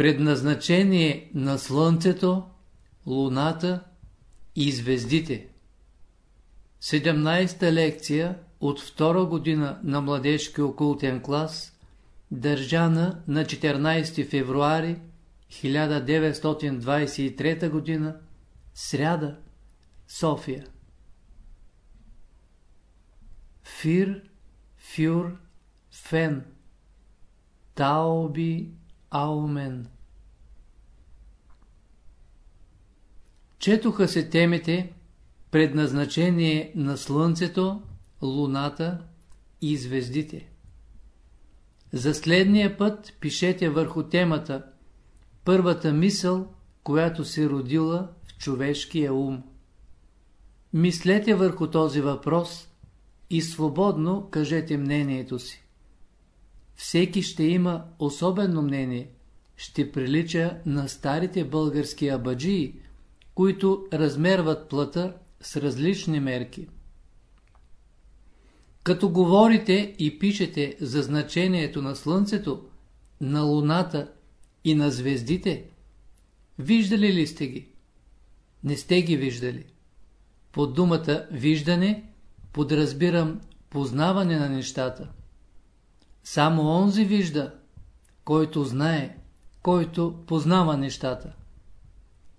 Предназначение на Слънцето, Луната и звездите 17-та лекция от втора година на младежки окултен клас, държана на 14 февруари 1923 година, сряда, София. Фир, фюр, фен, таоби, аумен. Четоха се темите предназначение на Слънцето, Луната и звездите. За следния път пишете върху темата първата мисъл, която се родила в човешкия ум. Мислете върху този въпрос и свободно кажете мнението си. Всеки ще има особено мнение, ще прилича на старите български абаджии, които размерват плата с различни мерки. Като говорите и пишете за значението на Слънцето, на Луната и на звездите, виждали ли сте ги? Не сте ги виждали. Под думата виждане подразбирам познаване на нещата. Само онзи вижда, който знае, който познава нещата.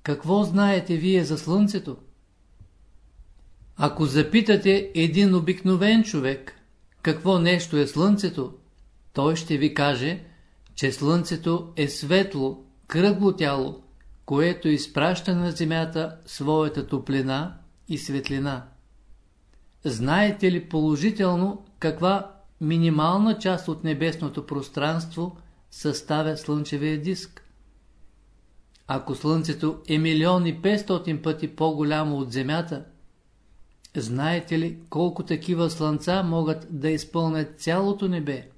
Какво знаете вие за Слънцето? Ако запитате един обикновен човек, какво нещо е Слънцето, той ще ви каже, че Слънцето е светло, кръгло тяло, което изпраща на Земята своята топлина и светлина. Знаете ли положително каква минимална част от небесното пространство съставя Слънчевия диск? Ако Слънцето е милиони 500 пъти по-голямо от Земята, знаете ли колко такива слънца могат да изпълнят цялото небе?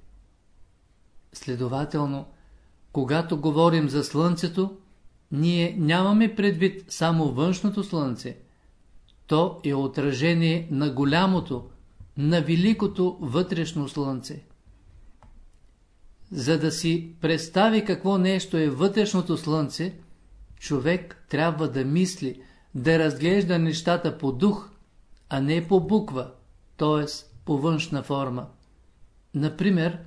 Следователно, когато говорим за Слънцето, ние нямаме предвид само външното Слънце. То е отражение на голямото, на великото вътрешно Слънце. За да си представи какво нещо е вътрешното Слънце, човек трябва да мисли, да разглежда нещата по дух, а не по буква, т.е. по външна форма. Например,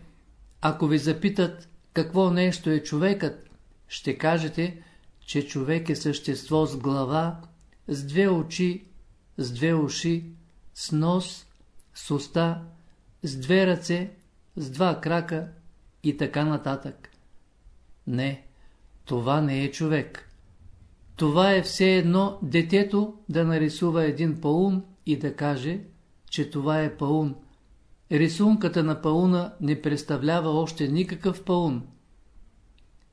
ако ви запитат какво нещо е човекът, ще кажете, че човек е същество с глава, с две очи, с две уши, с нос, с уста, с две ръце, с два крака и така нататък. Не, това не е човек. Това е все едно детето да нарисува един паун и да каже, че това е паун. Рисунката на пауна не представлява още никакъв паун.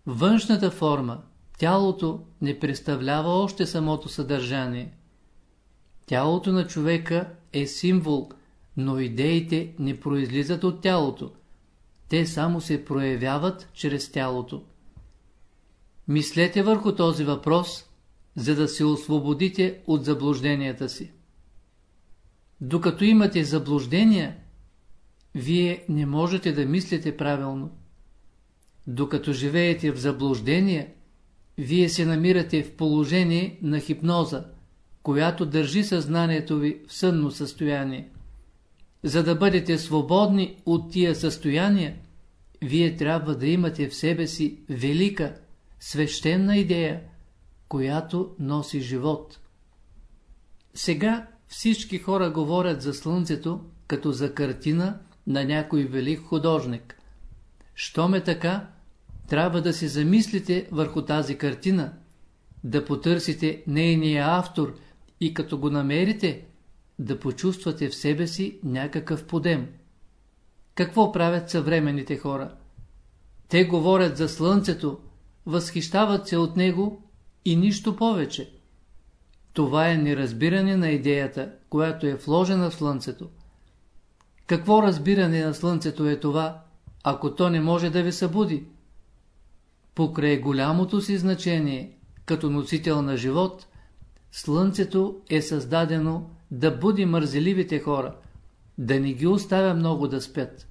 Външната форма, тялото не представлява още самото съдържание. Тялото на човека е символ, но идеите не произлизат от тялото. Те само се проявяват чрез тялото. Мислете върху този въпрос, за да се освободите от заблужденията си. Докато имате заблуждения, вие не можете да мислите правилно. Докато живеете в заблуждение, вие се намирате в положение на хипноза, която държи съзнанието ви в сънно състояние. За да бъдете свободни от тия състояния, вие трябва да имате в себе си велика, свещена идея, която носи живот. Сега всички хора говорят за Слънцето като за картина на някой велик художник. Щом е така, трябва да се замислите върху тази картина, да потърсите нейния автор и като го намерите, да почувствате в себе си някакъв подем. Какво правят съвременните хора? Те говорят за Слънцето, възхищават се от него и нищо повече. Това е неразбиране на идеята, която е вложена в Слънцето. Какво разбиране на Слънцето е това, ако то не може да ви събуди? Покрай голямото си значение, като носител на живот, Слънцето е създадено да буди мързеливите хора, да не ги оставя много да спят.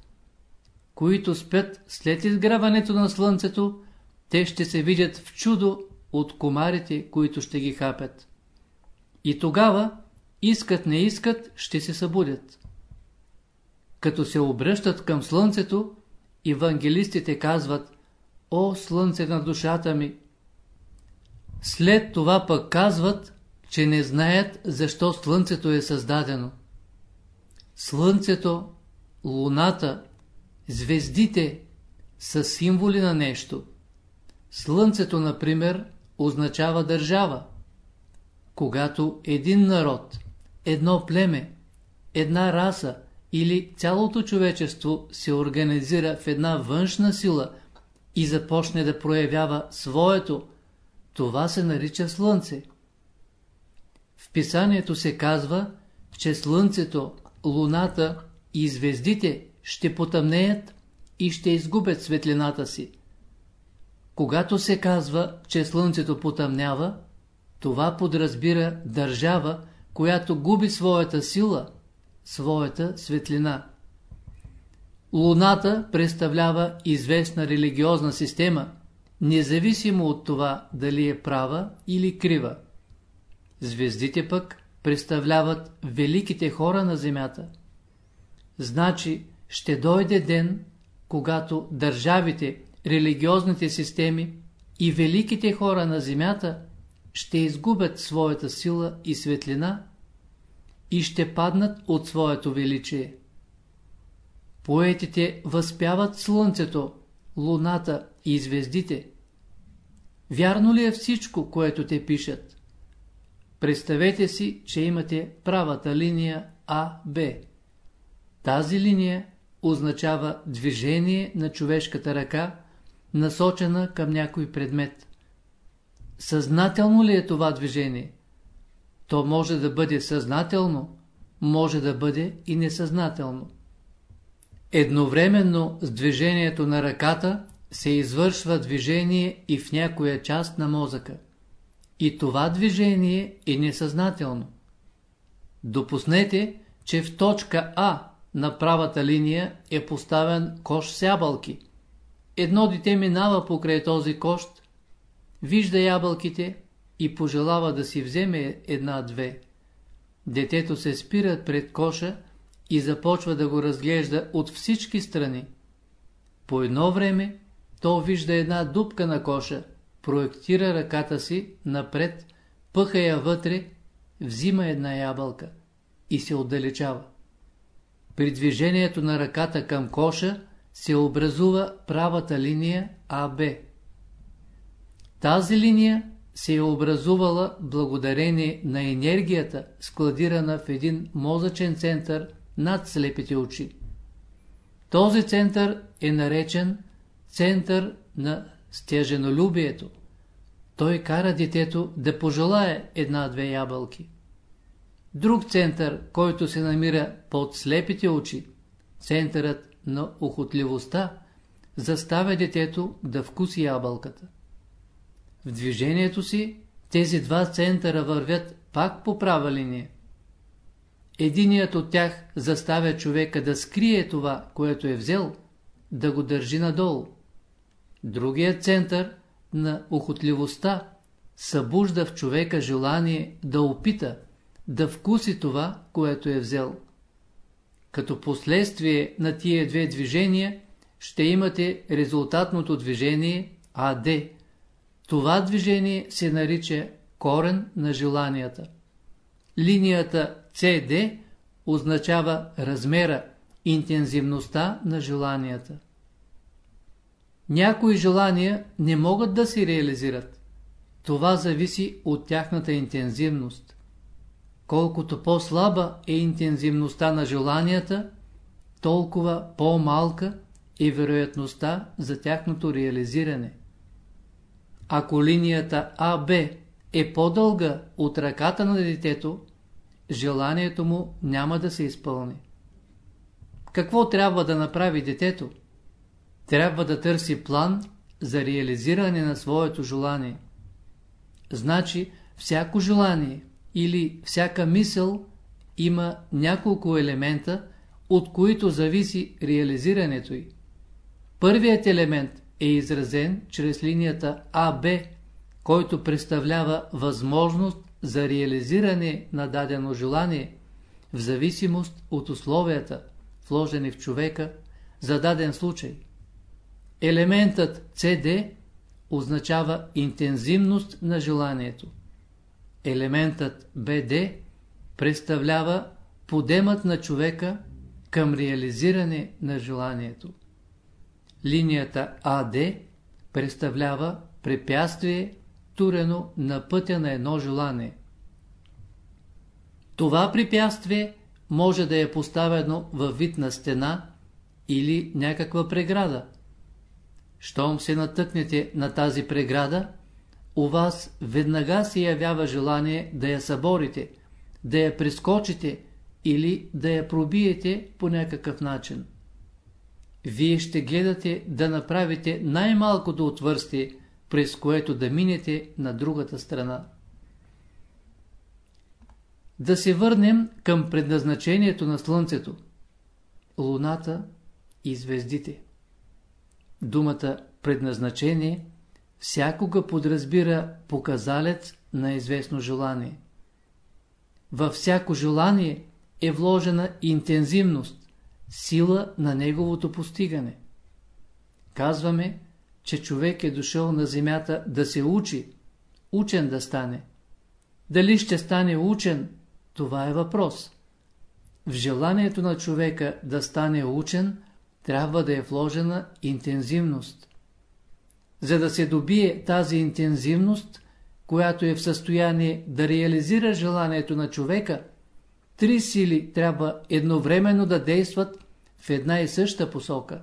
Които спят след изграването на Слънцето, те ще се видят в чудо от комарите, които ще ги хапят. И тогава, искат не искат, ще се събудят. Като се обръщат към слънцето, евангелистите казват О, слънце на душата ми! След това пък казват, че не знаят защо слънцето е създадено. Слънцето, луната, звездите са символи на нещо. Слънцето, например, означава държава. Когато един народ, едно племе, една раса или цялото човечество се организира в една външна сила и започне да проявява своето, това се нарича Слънце. В писанието се казва, че Слънцето, Луната и звездите ще потъмнеят и ще изгубят светлината си. Когато се казва, че Слънцето потъмнява, това подразбира държава, която губи своята сила, своята светлина. Луната представлява известна религиозна система, независимо от това дали е права или крива. Звездите пък представляват великите хора на Земята. Значи ще дойде ден, когато държавите, религиозните системи и великите хора на Земята ще изгубят своята сила и светлина и ще паднат от своето величие. Поетите възпяват слънцето, луната и звездите. Вярно ли е всичко, което те пишат? Представете си, че имате правата линия АБ. Тази линия означава движение на човешката ръка, насочена към някой предмет. Съзнателно ли е това движение? То може да бъде съзнателно, може да бъде и несъзнателно. Едновременно с движението на ръката се извършва движение и в някоя част на мозъка. И това движение е несъзнателно. Допуснете, че в точка А на правата линия е поставен кош с ябълки. Едно дете минава покрай този кощ, вижда ябълките и пожелава да си вземе една-две. Детето се спира пред коша и започва да го разглежда от всички страни. По едно време то вижда една дупка на коша, проектира ръката си напред, пъха я вътре, взима една ябълка и се отдалечава. При движението на ръката към коша се образува правата линия АБ. Тази линия се е образувала благодарение на енергията, складирана в един мозъчен център над слепите очи. Този център е наречен център на стяженолюбието. Той кара детето да пожелае една-две ябълки. Друг център, който се намира под слепите очи, центърът на охотливостта, заставя детето да вкуси ябълката. В движението си тези два центъра вървят пак по права линия. Единият от тях заставя човека да скрие това, което е взел, да го държи надолу. Другият център на охотливостта събужда в човека желание да опита, да вкуси това, което е взел. Като последствие на тия две движения ще имате резултатното движение АД. Това движение се нарича корен на желанията. Линията CD означава размера, интензивността на желанията. Някои желания не могат да се реализират. Това зависи от тяхната интензивност. Колкото по-слаба е интензивността на желанията, толкова по-малка е вероятността за тяхното реализиране. Ако линията АБ е по-дълга от ръката на детето, желанието му няма да се изпълни. Какво трябва да направи детето? Трябва да търси план за реализиране на своето желание. Значи, всяко желание или всяка мисъл има няколко елемента, от които зависи реализирането й. Първият елемент е изразен чрез линията АБ, който представлява възможност за реализиране на дадено желание в зависимост от условията, вложени в човека за даден случай. Елементът CD означава интензивност на желанието. Елементът BD представлява подемът на човека към реализиране на желанието. Линията АД представлява препятствие, турено на пътя на едно желание. Това препятствие може да е поставено във вид на стена или някаква преграда. Щом се натъкнете на тази преграда, у вас веднага се явява желание да я съборите, да я прескочите или да я пробиете по някакъв начин. Вие ще гледате да направите най-малкото отвърстие, през което да минете на другата страна. Да се върнем към предназначението на Слънцето, Луната и звездите. Думата предназначение всякога подразбира показалец на известно желание. Във всяко желание е вложена интензивност, сила на неговото постигане. Казваме, че човек е дошъл на земята да се учи, учен да стане. Дали ще стане учен, това е въпрос. В желанието на човека да стане учен, трябва да е вложена интензивност. За да се добие тази интензивност, която е в състояние да реализира желанието на човека, три сили трябва едновременно да действат в една и съща посока.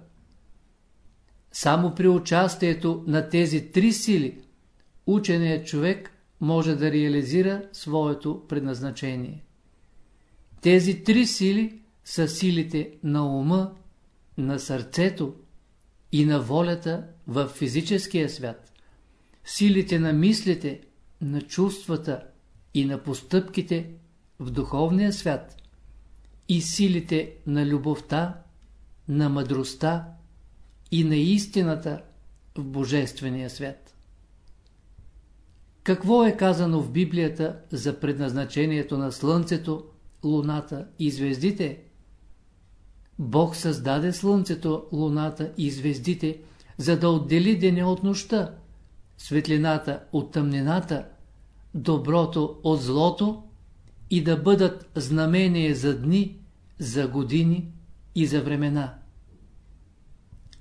Само при участието на тези три сили, ученият човек може да реализира своето предназначение. Тези три сили са силите на ума, на сърцето и на волята в физическия свят, силите на мислите, на чувствата и на постъпките в духовния свят и силите на любовта, на мъдростта и на истината в Божествения свят. Какво е казано в Библията за предназначението на Слънцето, Луната и звездите? Бог създаде Слънцето, Луната и звездите, за да отдели деня от нощта, светлината от тъмнината, доброто от злото и да бъдат знамение за дни, за години и за времена.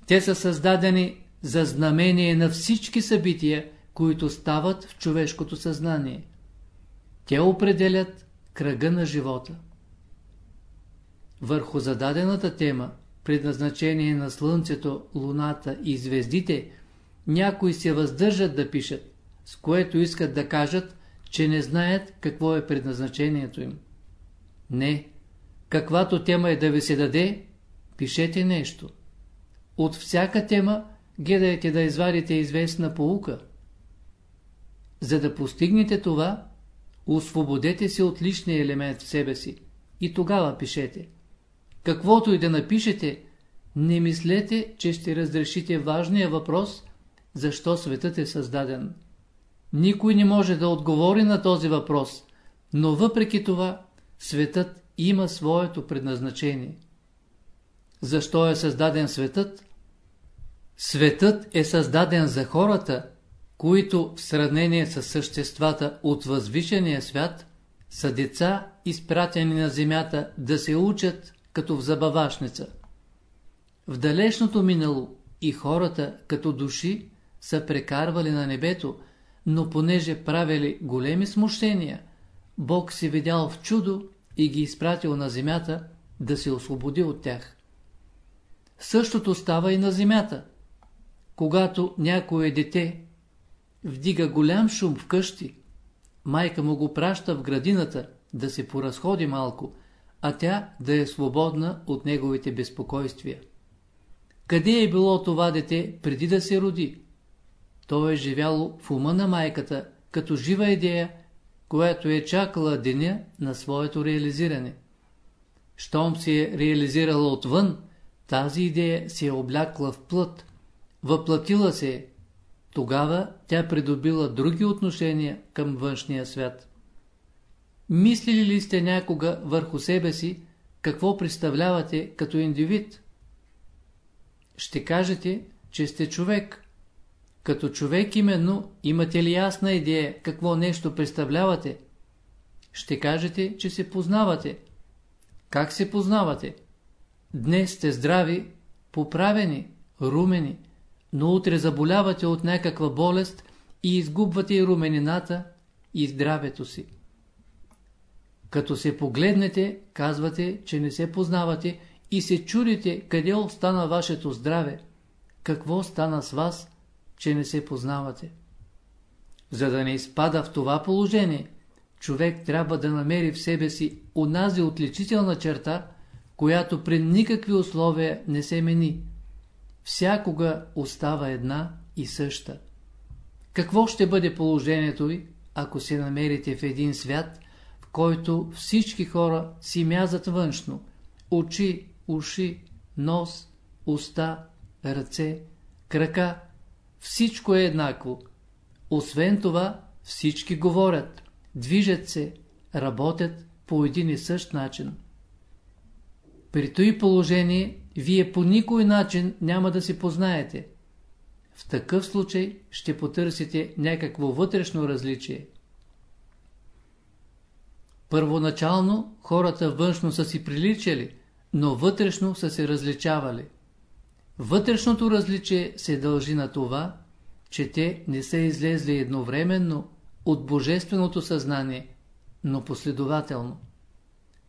Те са създадени за знамение на всички събития, които стават в човешкото съзнание. Те определят кръга на живота. Върху зададената тема, предназначение на Слънцето, Луната и звездите, някои се въздържат да пишат, с което искат да кажат, че не знаят какво е предназначението им. Не, каквато тема е да ви се даде, пишете нещо. От всяка тема гледайте да извадите известна поука. За да постигнете това, освободете се от личния елемент в себе си и тогава пишете. Каквото и да напишете, не мислете, че ще разрешите важния въпрос, защо светът е създаден. Никой не може да отговори на този въпрос, но въпреки това светът има своето предназначение. Защо е създаден светът? Светът е създаден за хората, които в сравнение с съществата от възвишения свят са деца, изпратени на земята да се учат като в забавашница. В далечното минало и хората като души са прекарвали на небето, но понеже правили големи смущения, Бог се видял в чудо и ги изпратил на земята да се освободи от тях. Същото става и на земята. Когато някое дете вдига голям шум в къщи, майка му го праща в градината да се поразходи малко, а тя да е свободна от неговите безпокойствия. Къде е било това дете преди да се роди? То е живяло в ума на майката, като жива идея, която е чакала деня на своето реализиране. Щом се е реализирала отвън, тази идея се е облякла в плът, въплатила се е. Тогава тя придобила други отношения към външния свят. Мислили ли сте някога върху себе си, какво представлявате като индивид? Ще кажете, че сте човек. Като човек именно, имате ли ясна идея какво нещо представлявате? Ще кажете, че се познавате. Как се познавате? Днес сте здрави, поправени, румени, но утре заболявате от някаква болест и изгубвате и руменината, и здравето си. Като се погледнете, казвате, че не се познавате и се чудите къде остана вашето здраве, какво стана с вас, че не се познавате. За да не изпада в това положение, човек трябва да намери в себе си унази отличителна черта, която при никакви условия не се мени. Всякога остава една и съща. Какво ще бъде положението ви, ако се намерите в един свят, който всички хора си мязат външно? Очи, уши, нос, уста, ръце, крака, всичко е еднакво. Освен това, всички говорят, движат се, работят по един и същ начин. При този положение, вие по никой начин няма да се познаете. В такъв случай ще потърсите някакво вътрешно различие. Първоначално хората външно са си приличали, но вътрешно са се различавали. Вътрешното различие се дължи на това, че те не са излезли едновременно от божественото съзнание, но последователно.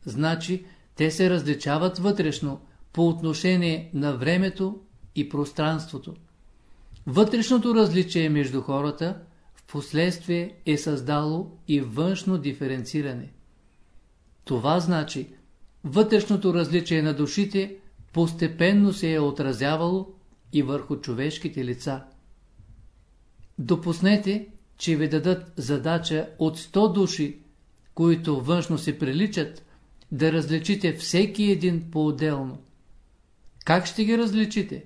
Значи, те се различават вътрешно по отношение на времето и пространството. Вътрешното различие между хората в последствие е създало и външно диференциране. Това значи, вътрешното различие на душите постепенно се е отразявало и върху човешките лица. Допуснете, че ви дадат задача от 100 души, които външно се приличат, да различите всеки един по-отделно. Как ще ги различите?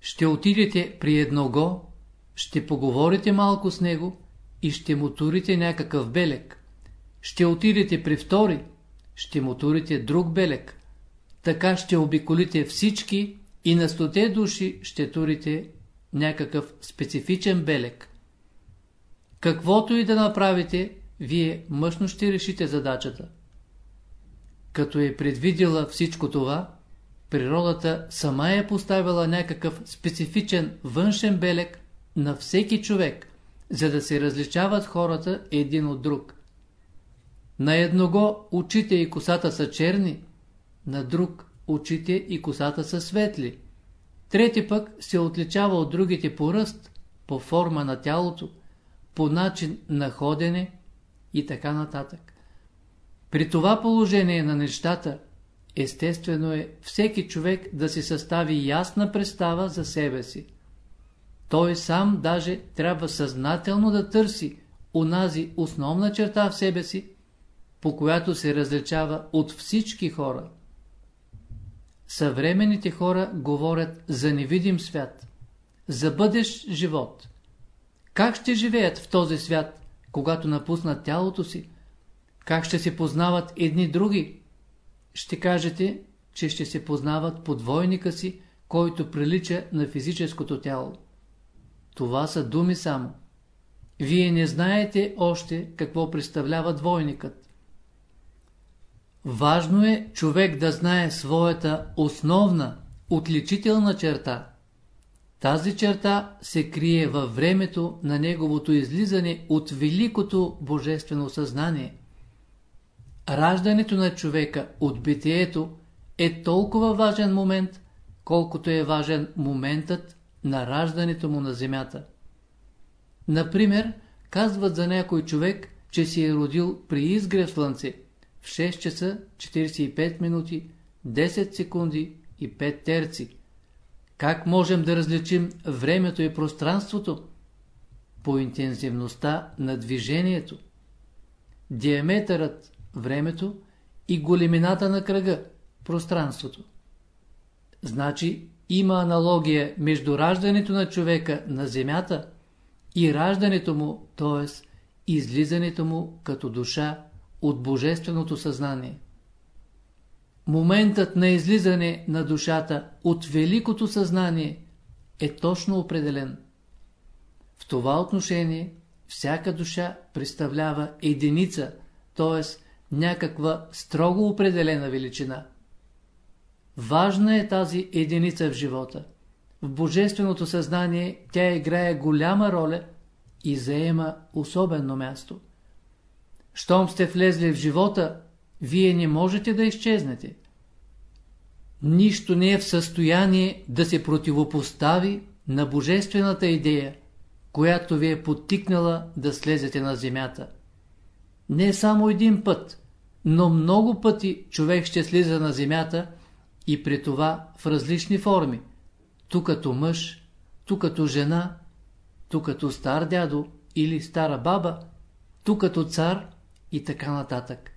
Ще отидете при едного, ще поговорите малко с него и ще му турите някакъв белек. Ще отидете при втори, ще му турите друг белек. Така ще обиколите всички и на стоте души ще турите някакъв специфичен белек. Каквото и да направите, вие мъжно ще решите задачата. Като е предвидела всичко това, природата сама е поставила някакъв специфичен външен белек на всеки човек, за да се различават хората един от друг. На едного очите и косата са черни, на друг очите и косата са светли. Трети пък се отличава от другите по ръст, по форма на тялото, по начин на ходене и така нататък. При това положение на нещата, естествено е всеки човек да си състави ясна представа за себе си. Той сам даже трябва съзнателно да търси унази основна черта в себе си, по която се различава от всички хора. Съвременните хора говорят за невидим свят, за бъдещ живот. Как ще живеят в този свят, когато напуснат тялото си? Как ще се познават едни други? Ще кажете, че ще се познават по двойника си, който прилича на физическото тяло. Това са думи само. Вие не знаете още какво представлява двойникът. Важно е човек да знае своята основна, отличителна черта. Тази черта се крие във времето на неговото излизане от великото божествено съзнание. Раждането на човека от битието е толкова важен момент, колкото е важен моментът на раждането му на земята. Например, казват за някой човек, че си е родил при изгрев слънце – в 6 часа 45 минути, 10 секунди и 5 терци. Как можем да различим времето и пространството? По интензивността на движението. Диаметърът – времето и големината на кръга – пространството. Значи има аналогия между раждането на човека на земята и раждането му, т.е. излизането му като душа от божественото съзнание. Моментът на излизане на душата от великото съзнание е точно определен. В това отношение всяка душа представлява единица, т.е. някаква строго определена величина. Важна е тази единица в живота. В божественото съзнание тя играе голяма роля и заема особено място. Щом сте влезли в живота, вие не можете да изчезнете. Нищо не е в състояние да се противопостави на божествената идея, която ви е подтикнала да слезете на земята. Не само един път, но много пъти човек ще слиза на земята и при това в различни форми. Ту като мъж, ту като жена, ту като стар дядо или стара баба, ту като цар и така нататък.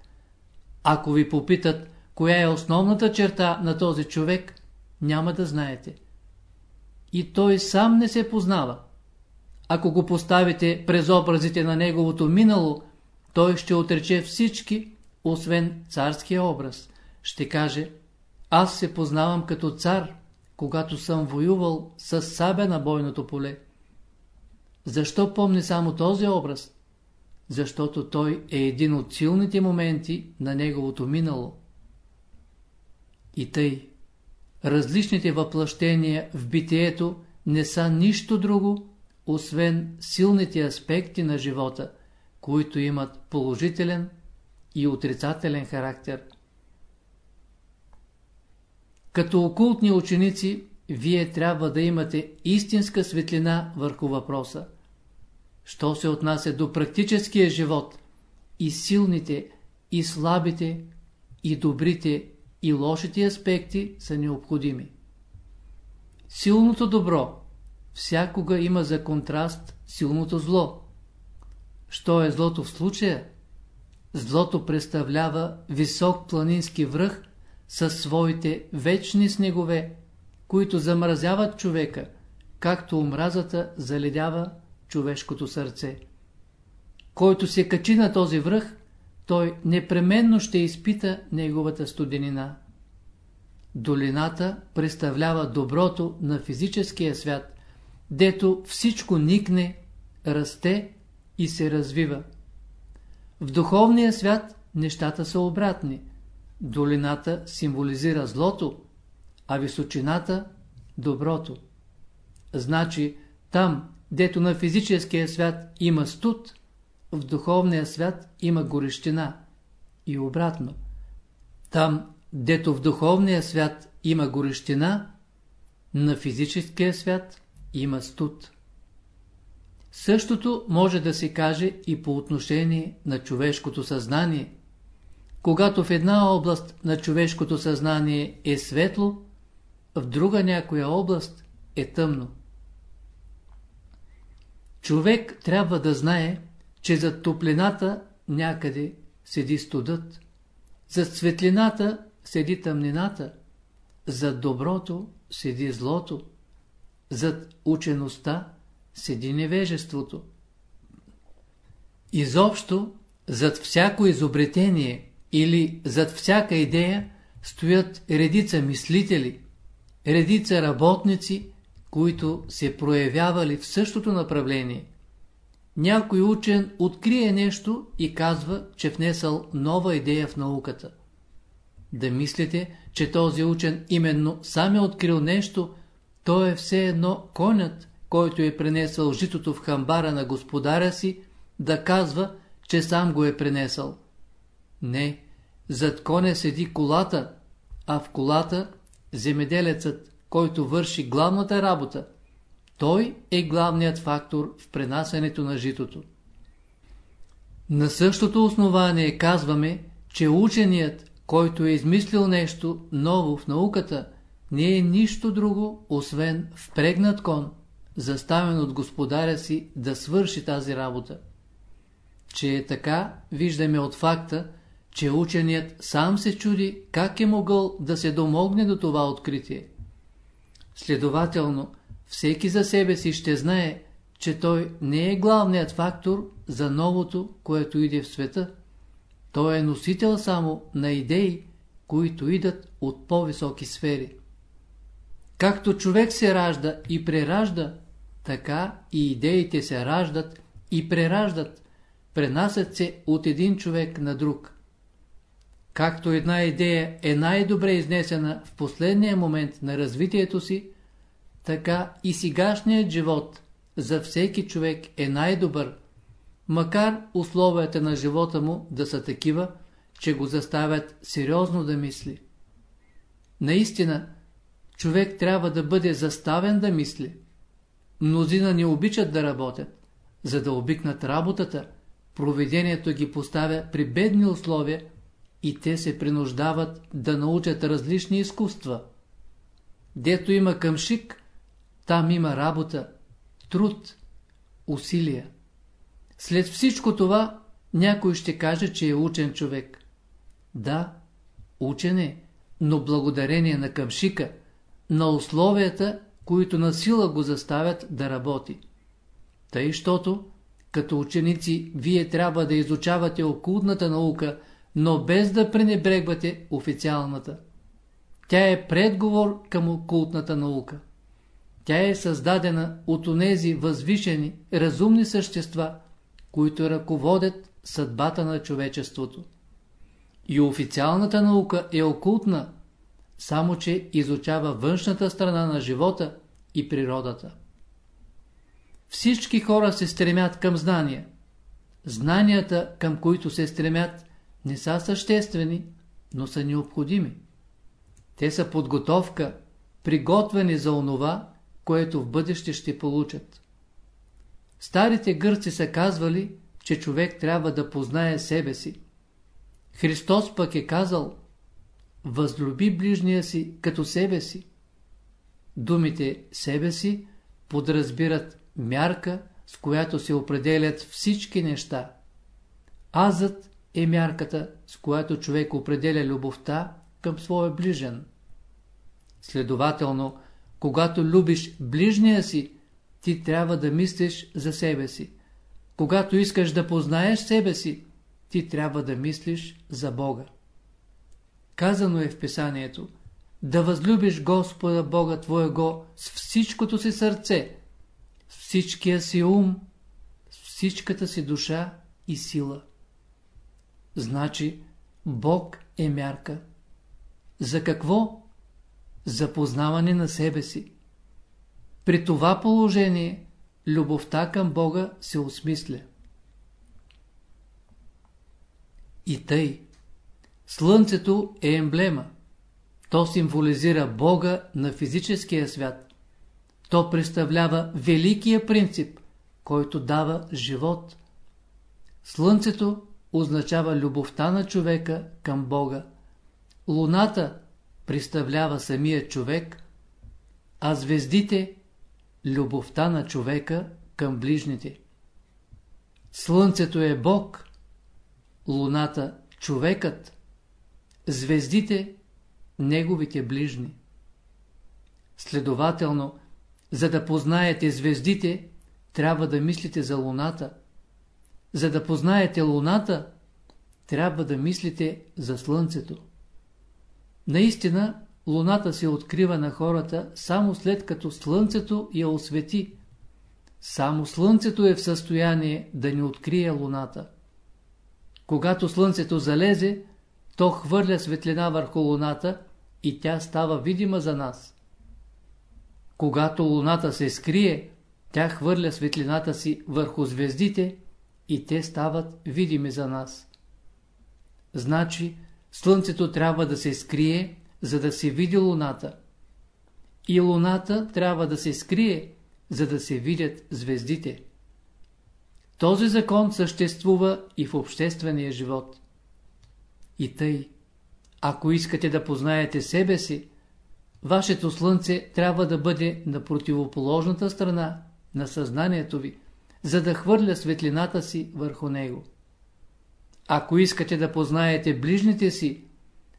Ако ви попитат, коя е основната черта на този човек, няма да знаете. И той сам не се познава. Ако го поставите през образите на неговото минало, той ще отрече всички, освен царския образ. Ще каже, аз се познавам като цар, когато съм воювал с сабя на бойното поле. Защо помни само този образ? Защото той е един от силните моменти на неговото минало. И тъй, различните въплъщения в битието не са нищо друго, освен силните аспекти на живота, които имат положителен и отрицателен характер. Като окултни ученици, вие трябва да имате истинска светлина върху въпроса. Що се отнася до практическия живот, и силните, и слабите, и добрите, и лошите аспекти са необходими. Силното добро всякога има за контраст силното зло. Що е злото в случая? Злото представлява висок планински връх със своите вечни снегове, които замразяват човека, както омразата заледява човешкото сърце. Който се качи на този връх, той непременно ще изпита неговата студенина. Долината представлява доброто на физическия свят, дето всичко никне, расте и се развива. В духовния свят нещата са обратни. Долината символизира злото, а височината – доброто. Значи, там, дето на физическия свят има студ, в духовния свят има горещина и обратно. Там, дето в духовния свят има горещина, на физическия свят има студ. Същото може да се каже и по отношение на човешкото съзнание. Когато в една област на човешкото съзнание е светло, в друга някоя област е тъмно. Човек трябва да знае, че зад топлината някъде седи студът, зад светлината седи тъмнината, зад доброто седи злото, зад учеността седи невежеството. Изобщо, зад всяко изобретение или зад всяка идея стоят редица мислители, редица работници, които се проявявали в същото направление. Някой учен открие нещо и казва, че внесъл нова идея в науката. Да мислите, че този учен именно сам е открил нещо, то е все едно конят, който е пренесъл житото в хамбара на господаря си, да казва, че сам го е пренесъл. Не, зад коня седи колата, а в колата земеделецът, който върши главната работа. Той е главният фактор в пренасенето на житото. На същото основание казваме, че ученият, който е измислил нещо ново в науката, не е нищо друго, освен впрегнат кон, заставен от господаря си да свърши тази работа. Че е така, виждаме от факта, че ученият сам се чуди как е могъл да се домогне до това откритие. Следователно, всеки за себе си ще знае, че той не е главният фактор за новото, което иде в света. Той е носител само на идеи, които идат от по-високи сфери. Както човек се ражда и преражда, така и идеите се раждат и прераждат, пренасят се от един човек на друг. Както една идея е най-добре изнесена в последния момент на развитието си, така и сегашният живот за всеки човек е най-добър, макар условията на живота му да са такива, че го заставят сериозно да мисли. Наистина, човек трябва да бъде заставен да мисли. Мнозина не обичат да работят. За да обикнат работата, проведението ги поставя при бедни условия и те се принуждават да научат различни изкуства. Дето има къмшик, там има работа, труд, усилия. След всичко това, някой ще каже, че е учен човек. Да, учен е, но благодарение на къмшика, на условията, които на сила го заставят да работи. Тъй, щото, като ученици, вие трябва да изучавате окултната наука, но без да пренебрегвате официалната. Тя е предговор към окултната наука. Тя е създадена от онези възвишени, разумни същества, които ръководят съдбата на човечеството. И официалната наука е окултна, само че изучава външната страна на живота и природата. Всички хора се стремят към знания. Знанията, към които се стремят, не са съществени, но са необходими. Те са подготовка, приготвени за онова, което в бъдеще ще получат. Старите гърци са казвали, че човек трябва да познае себе си. Христос пък е казал, възлюби ближния си като себе си. Думите себе си подразбират мярка, с която се определят всички неща. Азът е мярката, с която човек определя любовта към своя ближен. Следователно, когато любиш ближния си, ти трябва да мислиш за себе си. Когато искаш да познаеш себе си, ти трябва да мислиш за Бога. Казано е в писанието, да възлюбиш Господа Бога Твоего с всичкото си сърце, с всичкия си ум, с всичката си душа и сила. Значи, Бог е мярка. За какво? За познаване на себе си. При това положение, любовта към Бога се осмисля. И тъй, Слънцето е емблема. То символизира Бога на физическия свят. То представлява великия принцип, който дава живот. Слънцето означава любовта на човека към Бога. Луната представлява самия човек, а звездите – любовта на човека към ближните. Слънцето е Бог, луната – човекът, звездите – неговите ближни. Следователно, за да познаете звездите, трябва да мислите за луната. За да познаете луната, трябва да мислите за слънцето. Наистина, луната се открива на хората само след като слънцето я освети. Само слънцето е в състояние да ни открие луната. Когато слънцето залезе, то хвърля светлина върху луната и тя става видима за нас. Когато луната се скрие, тя хвърля светлината си върху звездите и те стават видими за нас. Значи, слънцето трябва да се скрие, за да се види луната. И луната трябва да се скрие, за да се видят звездите. Този закон съществува и в обществения живот. И тъй, ако искате да познаете себе си, вашето слънце трябва да бъде на противоположната страна на съзнанието ви, за да хвърля светлината си върху него. Ако искате да познаете ближните си,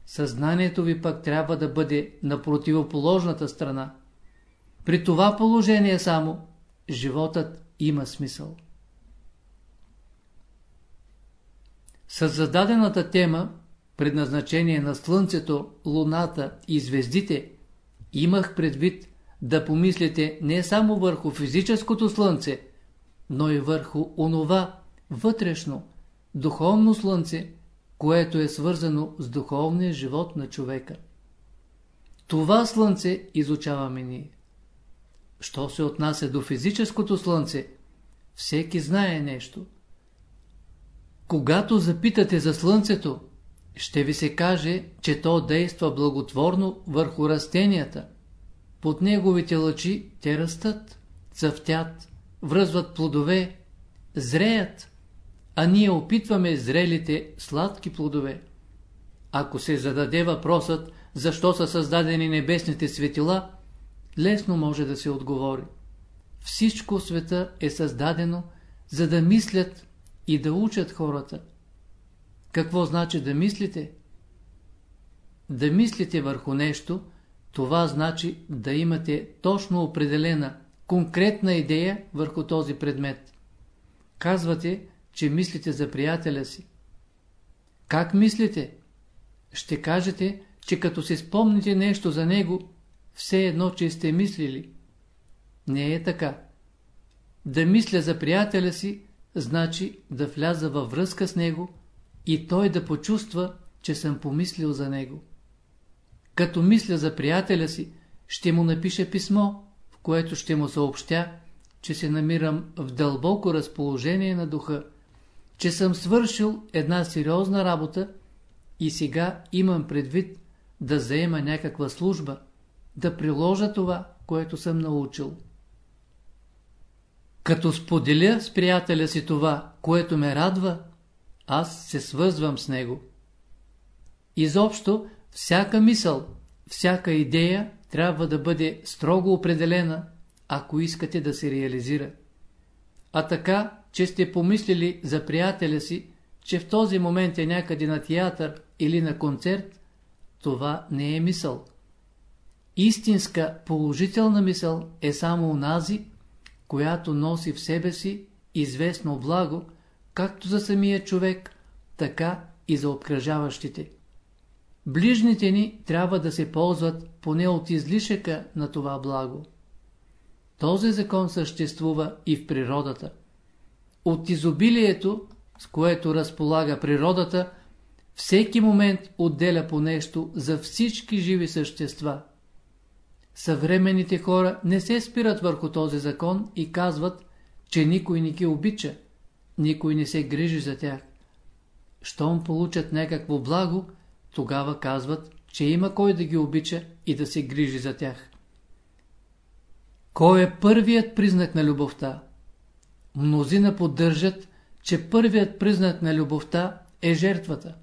съзнанието ви пък трябва да бъде на противоположната страна. При това положение само животът има смисъл. С зададената тема, предназначение на Слънцето, Луната и звездите, имах предвид да помислите не само върху физическото Слънце, но и върху онова вътрешно, духовно Слънце, което е свързано с духовния живот на човека. Това Слънце изучаваме ние. Що се отнася до физическото Слънце, всеки знае нещо. Когато запитате за Слънцето, ще ви се каже, че то действа благотворно върху растенията. Под неговите лъчи те растат, цъфтят, връзват плодове, зреят, а ние опитваме зрелите сладки плодове. Ако се зададе въпросът, защо са създадени небесните светила, лесно може да се отговори. Всичко света е създадено, за да мислят и да учат хората. Какво значи да мислите? Да мислите върху нещо, това значи да имате точно определена, конкретна идея върху този предмет. Казвате, че мислите за приятеля си. Как мислите? Ще кажете, че като се спомните нещо за него, все едно, че сте мислили. Не е така. Да мисля за приятеля си, значи да вляза във връзка с него и той да почувства, че съм помислил за него. Като мисля за приятеля си, ще му напиша писмо, което ще му съобщя, че се намирам в дълбоко разположение на духа, че съм свършил една сериозна работа и сега имам предвид да заема някаква служба, да приложа това, което съм научил. Като споделя с приятеля си това, което ме радва, аз се свързвам с него. Изобщо, всяка мисъл, всяка идея трябва да бъде строго определена, ако искате да се реализира. А така, че сте помислили за приятеля си, че в този момент е някъде на театър или на концерт, това не е мисъл. Истинска положителна мисъл е само унази, която носи в себе си известно благо, както за самия човек, така и за обкръжаващите. Ближните ни трябва да се ползват поне от излишъка на това благо. Този закон съществува и в природата. От изобилието, с което разполага природата, всеки момент отделя по нещо за всички живи същества. Съвременните хора не се спират върху този закон и казват, че никой не ги обича, никой не се грижи за тях. Щом получат някакво благо, тогава казват, че има кой да ги обича и да се грижи за тях. Кой е първият признак на любовта? Мнозина поддържат, че първият признак на любовта е жертвата.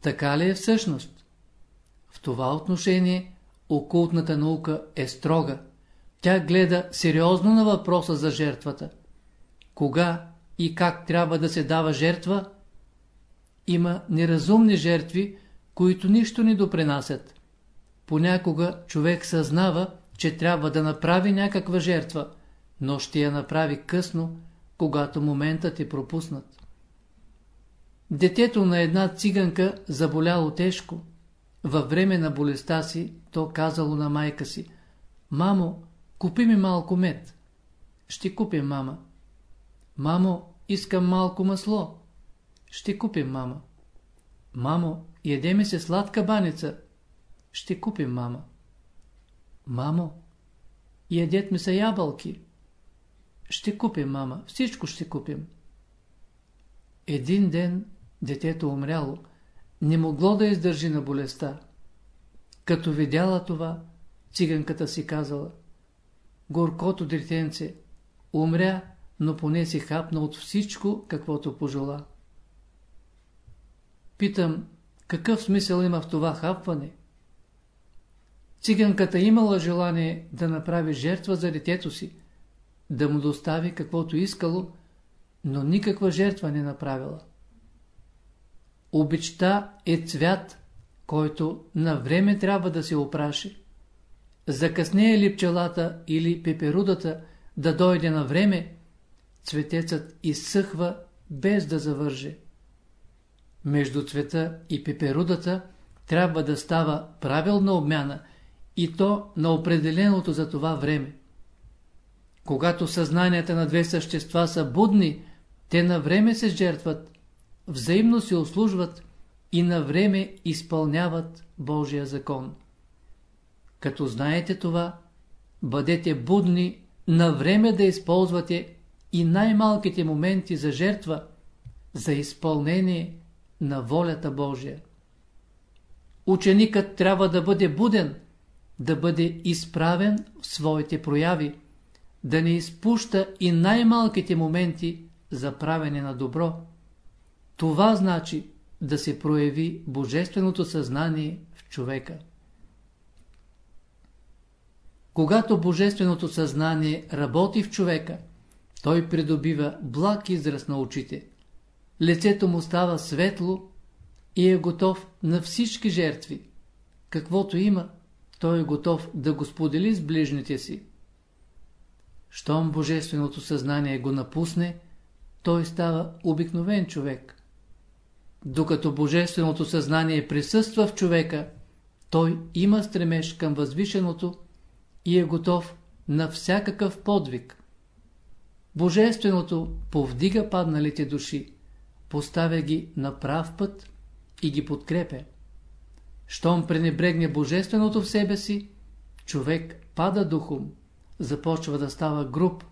Така ли е всъщност? В това отношение окултната наука е строга. Тя гледа сериозно на въпроса за жертвата. Кога и как трябва да се дава жертва? Има неразумни жертви, които нищо не допринасят. Понякога човек съзнава, че трябва да направи някаква жертва, но ще я направи късно, когато моментът е пропуснат. Детето на една циганка заболяло тежко. Във време на болестта си то казало на майка си «Мамо, купи ми малко мед». «Ще купим, мама». «Мамо, искам малко масло». «Ще купим, мама». «Мамо, яде ми се сладка баница». «Ще купим, мама». «Мамо, ядет ми са ябълки». Ще купим, мама, всичко ще купим. Един ден детето умряло, не могло да издържи на болестта. Като видяла това, циганката си казала, горкото детенце, умря, но поне си хапна от всичко, каквото пожела. Питам, какъв смисъл има в това хапване? Циганката имала желание да направи жертва за детето си, да му достави каквото искало, но никаква жертва не направила. Обичта е цвят, който на време трябва да се опраши. закъснее ли пчелата или пеперудата да дойде на време, цветецът изсъхва без да завърже. Между цвета и пеперудата трябва да става правилна обмяна и то на определеното за това време. Когато съзнанията на две същества са будни, те на време се жертват, взаимно се услужват и на време изпълняват Божия закон. Като знаете това, бъдете будни на време да използвате и най-малките моменти за жертва, за изпълнение на волята Божия. Ученикът трябва да бъде буден, да бъде изправен в своите прояви, да не изпуща и най-малките моменти за правене на добро. Това значи да се прояви божественото съзнание в човека. Когато божественото съзнание работи в човека, той придобива благ израз на очите. Лицето му става светло и е готов на всички жертви. Каквото има, той е готов да го сподели с ближните си. Щом божественото съзнание го напусне, той става обикновен човек. Докато божественото съзнание присъства в човека, той има стремеж към възвишеното и е готов на всякакъв подвиг. Божественото повдига падналите души, поставя ги на прав път и ги подкрепя. Щом пренебрегне Божественото в себе си, човек пада духом, започва да става груб,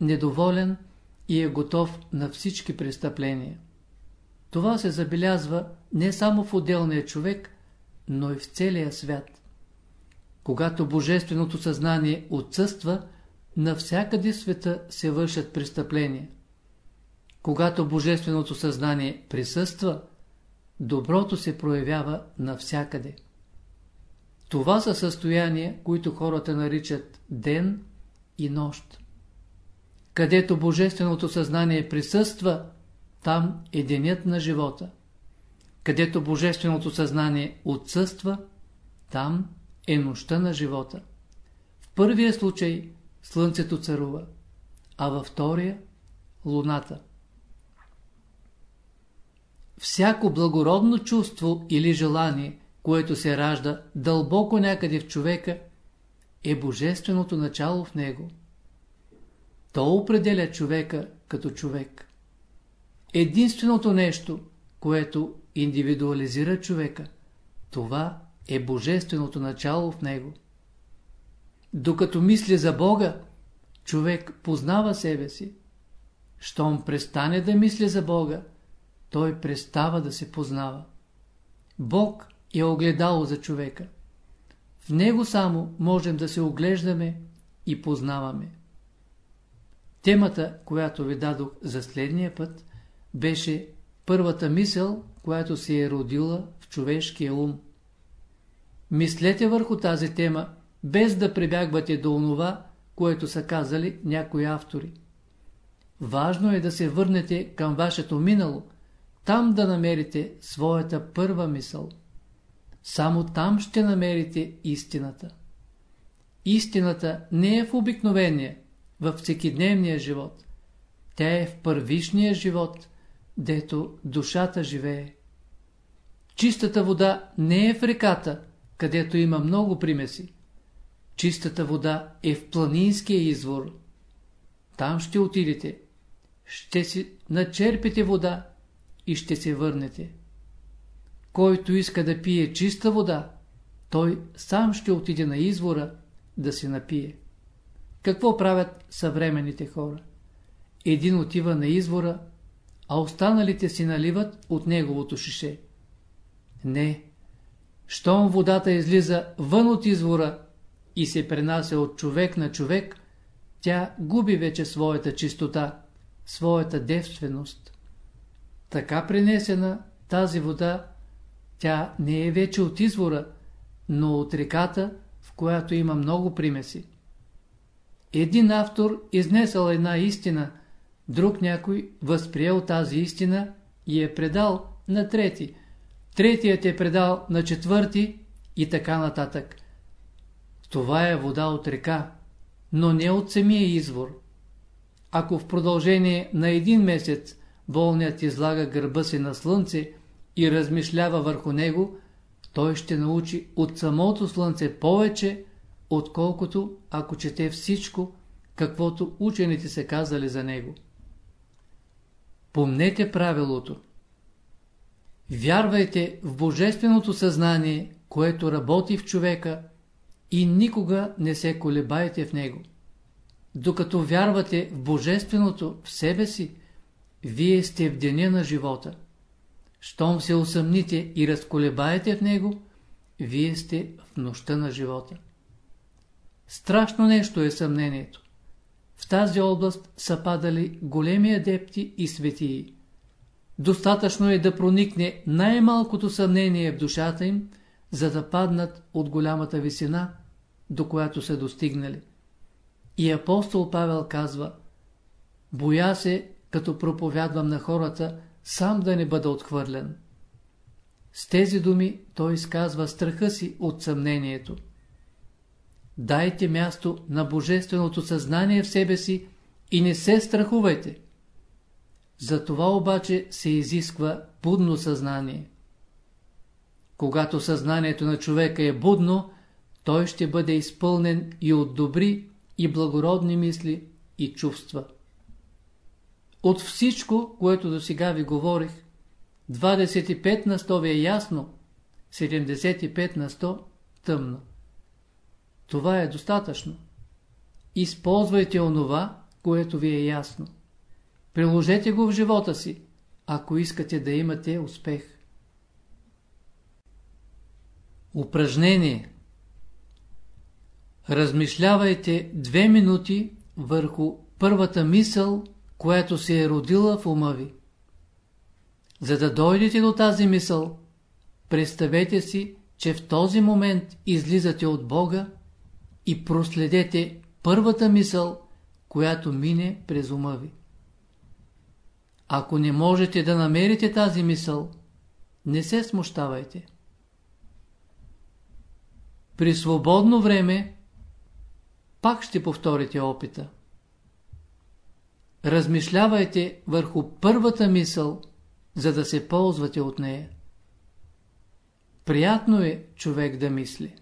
недоволен и е готов на всички престъпления. Това се забелязва не само в отделния човек, но и в целия свят. Когато Божественото съзнание отсъства, навсякъде света се вършат престъпления. Когато Божественото съзнание присъства, доброто се проявява навсякъде. Това са състояния, които хората наричат ден и нощ. Където Божественото съзнание присъства, там е денят на живота. Където Божественото съзнание отсъства, там е нощта на живота. В първия случай Слънцето царува, а във втория – Луната. Всяко благородно чувство или желание, което се ражда дълбоко някъде в човека, е божественото начало в него. То определя човека като човек. Единственото нещо, което индивидуализира човека, това е божественото начало в него. Докато мисли за Бога, човек познава себе си. Щом престане да мисли за Бога, той престава да се познава. Бог е огледало за човека. В него само можем да се оглеждаме и познаваме. Темата, която ви дадох за следния път, беше първата мисъл, която се е родила в човешкия ум. Мислете върху тази тема, без да прибягвате до онова, което са казали някои автори. Важно е да се върнете към вашето минало, там да намерите своята първа мисъл. Само там ще намерите истината. Истината не е в обикновения, в всекидневния живот. Тя е в първишния живот, дето душата живее. Чистата вода не е в реката, където има много примеси. Чистата вода е в планинския извор. Там ще отидете. Ще си начерпите вода и ще се върнете. Който иска да пие чиста вода, той сам ще отиде на извора да се напие. Какво правят съвременните хора? Един отива на извора, а останалите си наливат от неговото шише. Не. Щом водата излиза вън от извора и се пренася от човек на човек, тя губи вече своята чистота, своята девственост. Така пренесена тази вода, тя не е вече от извора, но от реката, в която има много примеси. Един автор изнесъл една истина, друг някой възприел тази истина и е предал на трети, третият е предал на четвърти и така нататък. Това е вода от река, но не от самия извор. Ако в продължение на един месец болният излага гърба си на слънце и размишлява върху него, той ще научи от самото слънце повече, отколкото ако чете всичко, каквото учените са казали за него. Помнете правилото. Вярвайте в Божественото съзнание, което работи в човека и никога не се колебайте в него. Докато вярвате в Божественото в себе си, вие сте в деня на живота. Щом се усъмните и разколебаете в него, вие сте в нощта на живота. Страшно нещо е съмнението. В тази област са падали големи адепти и светии. Достатъчно е да проникне най-малкото съмнение в душата им, за да паднат от голямата висина, до която са достигнали. И апостол Павел казва, боя се, като проповядвам на хората, сам да не бъда отхвърлен. С тези думи той изказва страха си от съмнението. Дайте място на божественото съзнание в себе си и не се страхувайте. За това обаче се изисква будно съзнание. Когато съзнанието на човека е будно, той ще бъде изпълнен и от добри и благородни мисли и чувства. От всичко, което до сега ви говорих, 25 на 100 ви е ясно, 75 на 100 тъмно. Това е достатъчно. Използвайте онова, което ви е ясно. Приложете го в живота си, ако искате да имате успех. Упражнение Размишлявайте две минути върху първата мисъл, която се е родила в ума ви. За да дойдете до тази мисъл, представете си, че в този момент излизате от Бога и проследете първата мисъл, която мине през ума ви. Ако не можете да намерите тази мисъл, не се смущавайте. При свободно време пак ще повторите опита. Размишлявайте върху първата мисъл, за да се ползвате от нея. Приятно е човек да мисли.